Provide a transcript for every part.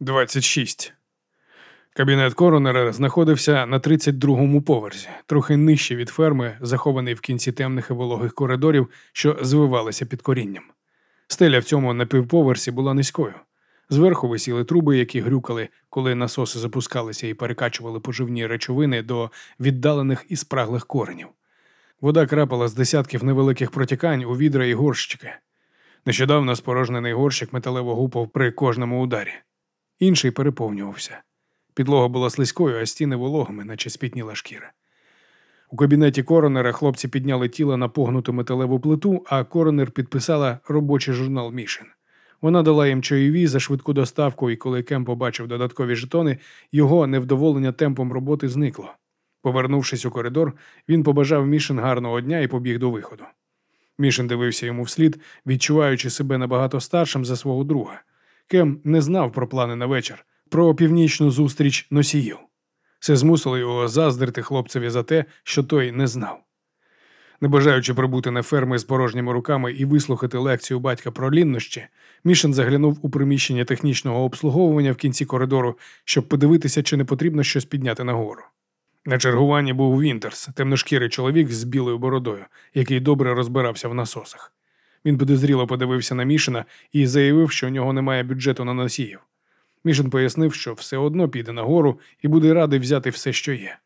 26. Кабінет коронера знаходився на 32-му поверсі, трохи нижче від ферми, захований в кінці темних і вологих коридорів, що звивалися під корінням. Стеля в цьому напівповерсі була низькою. Зверху висіли труби, які грюкали, коли насоси запускалися і перекачували поживні речовини до віддалених і спраглих коренів. Вода крапала з десятків невеликих протікань у відра і горщики. Нещодавно спорожнений горщик металево гупав при кожному ударі. Інший переповнювався. Підлога була слизькою, а стіни вологими, наче спітніла шкіра. У кабінеті коронера хлопці підняли тіло на погнуту металеву плиту, а коронер підписала робочий журнал Мішин. Вона дала їм чайові за швидку доставку, і коли Кем побачив додаткові жетони, його невдоволення темпом роботи зникло. Повернувшись у коридор, він побажав Мішин гарного дня і побіг до виходу. Мішин дивився йому вслід, відчуваючи себе набагато старшим за свого друга. Кем не знав про плани на вечір, про північну зустріч носіїв. Це змусило його заздрити хлопцеві за те, що той не знав. Не бажаючи прибути на ферми з порожніми руками і вислухати лекцію батька про ліннощі, Мішин заглянув у приміщення технічного обслуговування в кінці коридору, щоб подивитися, чи не потрібно щось підняти нагору. На чергуванні був Вінтерс, темношкірий чоловік з білою бородою, який добре розбирався в насосах. Він підозріло подивився на Мішина і заявив, що у нього немає бюджету на носіїв. Мішин пояснив, що все одно піде нагору і буде радий взяти все, що є.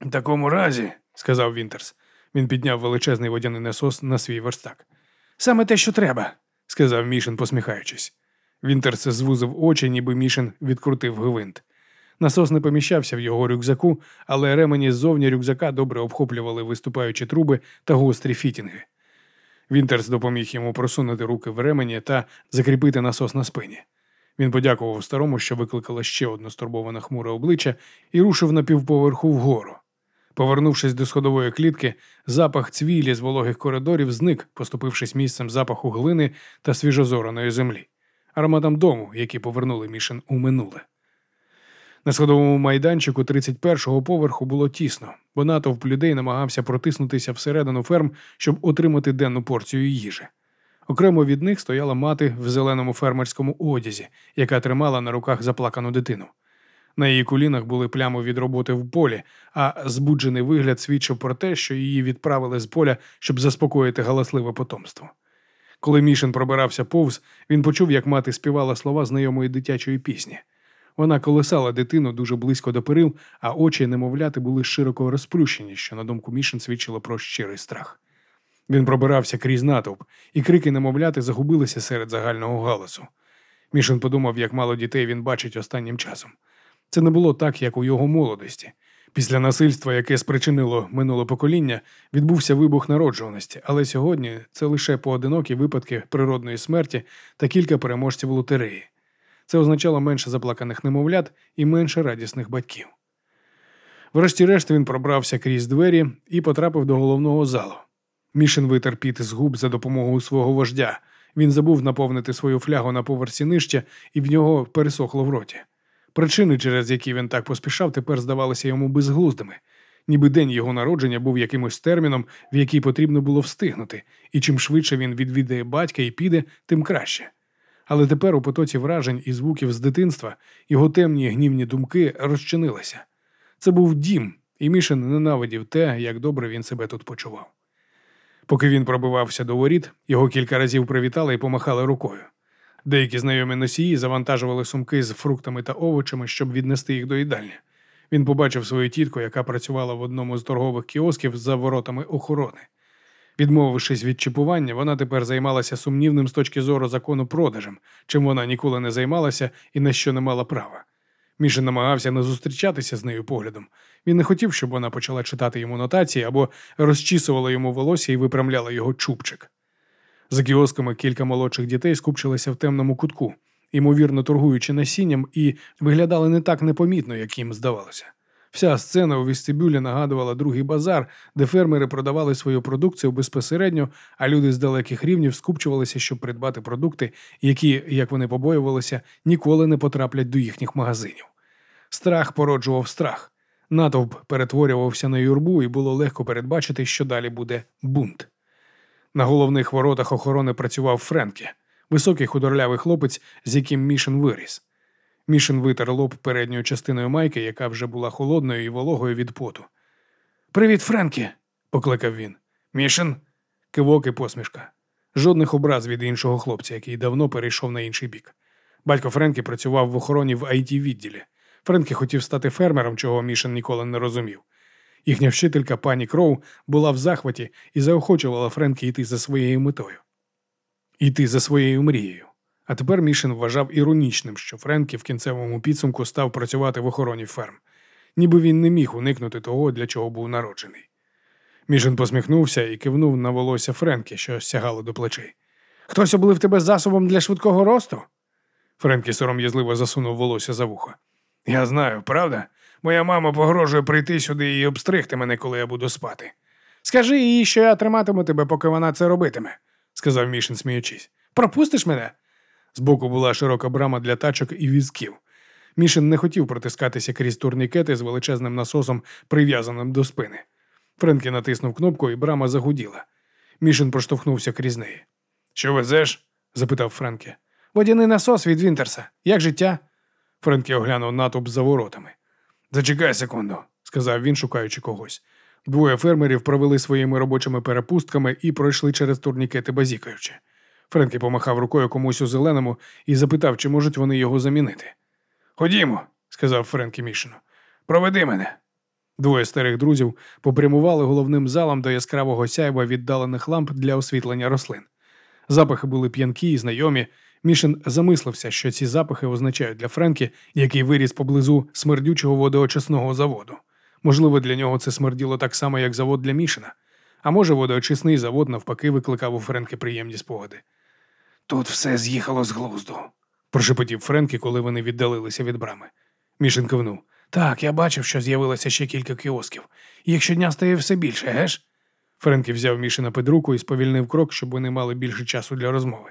В такому разі, сказав Вінтерс, він підняв величезний водяний насос на свій верстак. Саме те, що треба, сказав Мішин, посміхаючись. Вінтерс звузив очі, ніби Мішин відкрутив гвинт. Насос не поміщався в його рюкзаку, але ремені ззовні рюкзака добре обхоплювали виступаючі труби та гострі фітінги. Вінтерс допоміг йому просунути руки в ремені та закріпити насос на спині. Він подякував старому, що викликало ще одне стурбоване хмуре обличчя, і рушив на півповерху вгору. Повернувшись до сходової клітки, запах цвілі з вологих коридорів зник, поступившись місцем запаху глини та свіжозораної землі, ароматом дому, які повернули мішин у минуле. На сходовому майданчику 31-го поверху було тісно, бо натовп людей намагався протиснутися всередину ферм, щоб отримати денну порцію їжі. Окремо від них стояла мати в зеленому фермерському одязі, яка тримала на руках заплакану дитину. На її колінах були плями від роботи в полі, а збуджений вигляд свідчив про те, що її відправили з поля, щоб заспокоїти галасливе потомство. Коли Мішин пробирався повз, він почув, як мати співала слова знайомої дитячої пісні. Вона колесала дитину дуже близько до перил, а очі немовляти були широко розплющені, що на думку Мішин свідчило про щирий страх. Він пробирався крізь натовп, і крики немовляти загубилися серед загального галасу. Мішин подумав, як мало дітей він бачить останнім часом. Це не було так, як у його молодості. Після насильства, яке спричинило минуле покоління, відбувся вибух народжуваності, але сьогодні це лише поодинокі випадки природної смерті та кілька переможців лотереї. Це означало менше заплаканих немовлят і менше радісних батьків. Врешті-решт він пробрався крізь двері і потрапив до головного залу. Мішин витер піт з губ за допомогою свого вождя. Він забув наповнити свою флягу на поверсі нижче, і в нього пересохло в роті. Причини, через які він так поспішав, тепер здавалися йому безглуздими, ніби день його народження був якимось терміном, в який потрібно було встигнути, і чим швидше він відвідає батька і піде, тим краще. Але тепер у потоці вражень і звуків з дитинства його темні гнівні думки розчинилися. Це був дім, і Мішин ненавидів те, як добре він себе тут почував. Поки він пробивався до воріт, його кілька разів привітали і помахали рукою. Деякі знайомі носії завантажували сумки з фруктами та овочами, щоб віднести їх до їдальні. Він побачив свою тітку, яка працювала в одному з торгових кіосків за воротами охорони. Відмовившись від чіпування, вона тепер займалася сумнівним з точки зору закону продажем, чим вона ніколи не займалася і на що не мала права. Міша намагався не зустрічатися з нею поглядом. Він не хотів, щоб вона почала читати йому нотації або розчісувала йому волосся і виправляла його чубчик. За кіосками кілька молодших дітей скупчилися в темному кутку, ймовірно, торгуючи насінням, і виглядали не так непомітно, як їм здавалося. Вся сцена у вестибюлі нагадувала другий базар, де фермери продавали свою продукцію безпосередньо, а люди з далеких рівнів скупчувалися, щоб придбати продукти, які, як вони побоювалися, ніколи не потраплять до їхніх магазинів. Страх породжував страх. Натовп перетворювався на юрбу, і було легко передбачити, що далі буде бунт. На головних воротах охорони працював Френкі, високий худорлявий хлопець, з яким Мішин виріс. Мішин витер лоб передньою частиною майки, яка вже була холодною і вологою від поту. Привіт, Френкі, покликав він. Мішин? Кивок і посмішка. Жодних образ від іншого хлопця, який давно перейшов на інший бік. Батько Френкі працював в охороні в it відділі. Френкі хотів стати фермером, чого Мішин ніколи не розумів. Їхня вчителька пані Кроу була в захваті і заохочувала Френкі йти за своєю метою. Йти за своєю мрією. А тепер Мішин вважав іронічним, що Френкі в кінцевому підсумку став працювати в охороні ферм, ніби він не міг уникнути того, для чого був народжений. Мішин посміхнувся і кивнув на волосся Френкі, що сягало до плечей. Хтось облив тебе засобом для швидкого росту? Френкі сором'язливо засунув волосся за вухо. Я знаю, правда? Моя мама погрожує прийти сюди і обстригти мене, коли я буду спати. Скажи їй, що я триматиму тебе, поки вона це робитиме, сказав Мішин, сміючись. Пропустиш мене? Збоку була широка брама для тачок і візків. Мішин не хотів протискатися крізь турнікети з величезним насосом, прив'язаним до спини. Френкі натиснув кнопку, і брама загуділа. Мішин проштовхнувся крізь неї. Що везеш? запитав Френкі. Водяний насос від Вінтерса. Як життя? Френкі оглянув натовп за воротами. Зачекай секунду, сказав він, шукаючи когось. Двоє фермерів провели своїми робочими перепустками і пройшли через турнікети базікаючи. Френкі помахав рукою комусь у зеленому і запитав, чи можуть вони його замінити. Ходімо, сказав Френкі Мішину. Проведи мене. Двоє старих друзів попрямували головним залом до яскравого сяйва віддалених ламп для освітлення рослин. Запахи були п'янкі і знайомі. Мішин замислився, що ці запахи означають для Френкі, який виріс поблизу смердючого водоочисного заводу. Можливо, для нього це смерділо так само, як завод для Мішина. А може, водоочисний завод навпаки викликав у Френки приємні спогади. Тут все з'їхало з глузду, прошепотів Френкі, коли вони віддалилися від брами. Мішин кивнув. Так, я бачив, що з'явилося ще кілька кіосків. Їх щодня стає все більше, геш? Френкі взяв Мішина під руку і сповільнив крок, щоб вони мали більше часу для розмови.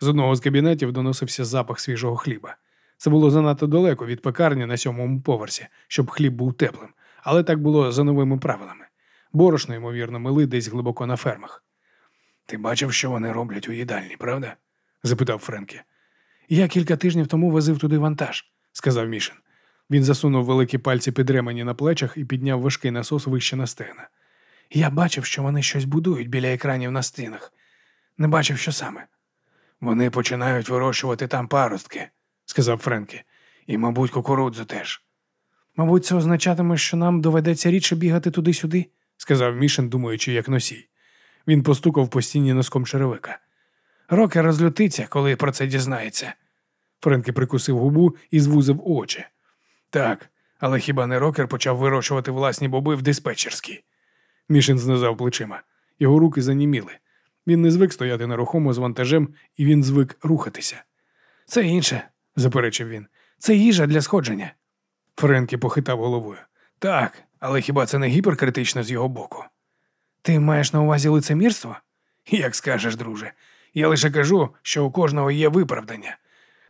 З одного з кабінетів доносився запах свіжого хліба. Це було занадто далеко від пекарні на сьомому поверсі, щоб хліб був теплим, але так було за новими правилами. Борошно, ймовірно, мили десь глибоко на фермах. Ти бачив, що вони роблять у їдальні, правда? запитав Френкі. Я кілька тижнів тому возив туди вантаж, сказав Мішин. Він засунув великі пальці під ремені на плечах і підняв важкий насос вище на стегна. Я бачив, що вони щось будують біля екранів на стінах. Не бачив, що саме. Вони починають вирощувати там паростки, сказав Френкі, і, мабуть, кукурудзу теж. Мабуть, це означатиме, що нам доведеться рідше бігати туди-сюди, сказав Мішин, думаючи, як носій. Він постукав по стіні носком черевика. Рокер розлютиться, коли про це дізнається. Френкі прикусив губу і звузив очі. Так, але хіба не рокер почав вирощувати власні боби в диспетчерській? Мішин знизав плечима. Його руки заніміли. Він не звик стояти нерухомо з вантажем, і він звик рухатися. Це інше, заперечив він. Це їжа для сходження. Френкі похитав головою. Так, але хіба це не гіперкритично з його боку? Ти маєш на увазі лицемірство? Як скажеш, друже. Я лише кажу, що у кожного є виправдання.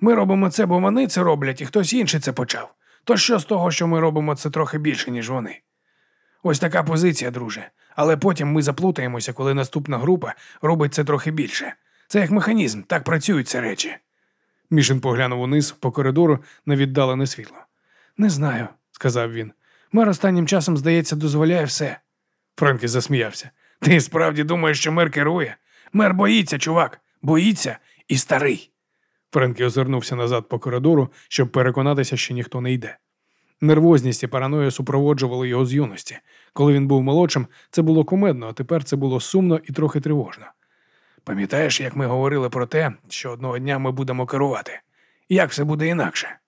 Ми робимо це, бо вони це роблять, і хтось інший це почав. То що з того, що ми робимо це трохи більше, ніж вони? Ось така позиція, друже. Але потім ми заплутаємося, коли наступна група робить це трохи більше. Це як механізм, так працюють ці речі. Мішин поглянув униз по коридору на віддалене світло. Не знаю, сказав він. Мер останнім часом, здається, дозволяє все. Френкі засміявся. Ти справді думаєш, що мер керує? Мер боїться, чувак, боїться і старий. Френкі озирнувся назад по коридору, щоб переконатися, що ніхто не йде. Нервозність і параноя супроводжували його з юності. Коли він був молодшим, це було кумедно, а тепер це було сумно і трохи тривожно. Пам'ятаєш, як ми говорили про те, що одного дня ми будемо керувати? Як все буде інакше?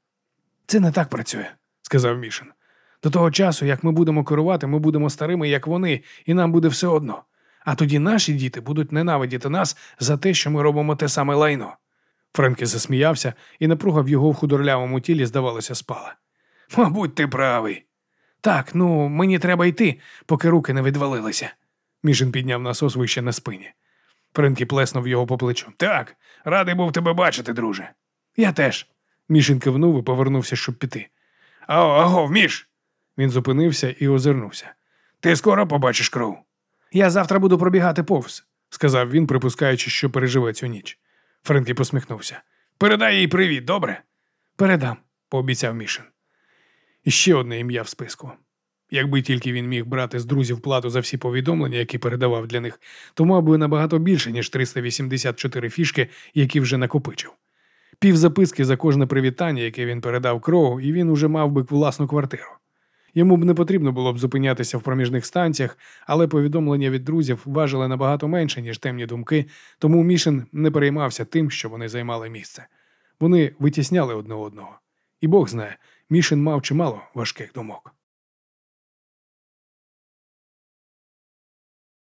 Це не так працює, сказав Мішин. До того часу, як ми будемо керувати, ми будемо старими, як вони, і нам буде все одно. А тоді наші діти будуть ненавидіти нас за те, що ми робимо те саме лайно. Френкі засміявся, і напруга в його худорлявому тілі, здавалося, спала. Мабуть, ти правий. Так, ну мені треба йти, поки руки не відвалилися. Мішин підняв насос вище на спині. Френкі плеснув його по плечу. Так, радий був тебе бачити, друже. Я теж. Мішин кивнув і повернувся, щоб піти. Аго, агов, Міш. Він зупинився і озирнувся. Ти скоро побачиш кров. Я завтра буду пробігати повз, сказав він, припускаючи, що переживе цю ніч. Френкі посміхнувся. Передай їй привіт, добре? Передам. пообіцяв Мішин. І ще одне ім'я в списку. Якби тільки він міг брати з друзів плату за всі повідомлення, які передавав для них, то мав би набагато більше, ніж 384 фішки, які вже накопичив. Пів записки за кожне привітання, яке він передав Кроу, і він уже мав би власну квартиру. Йому б не потрібно було б зупинятися в проміжних станціях, але повідомлення від друзів важили набагато менше, ніж темні думки, тому Мішин не переймався тим, що вони займали місце. Вони витісняли одне одного. І Бог знає, Мішин мав чимало важких думок.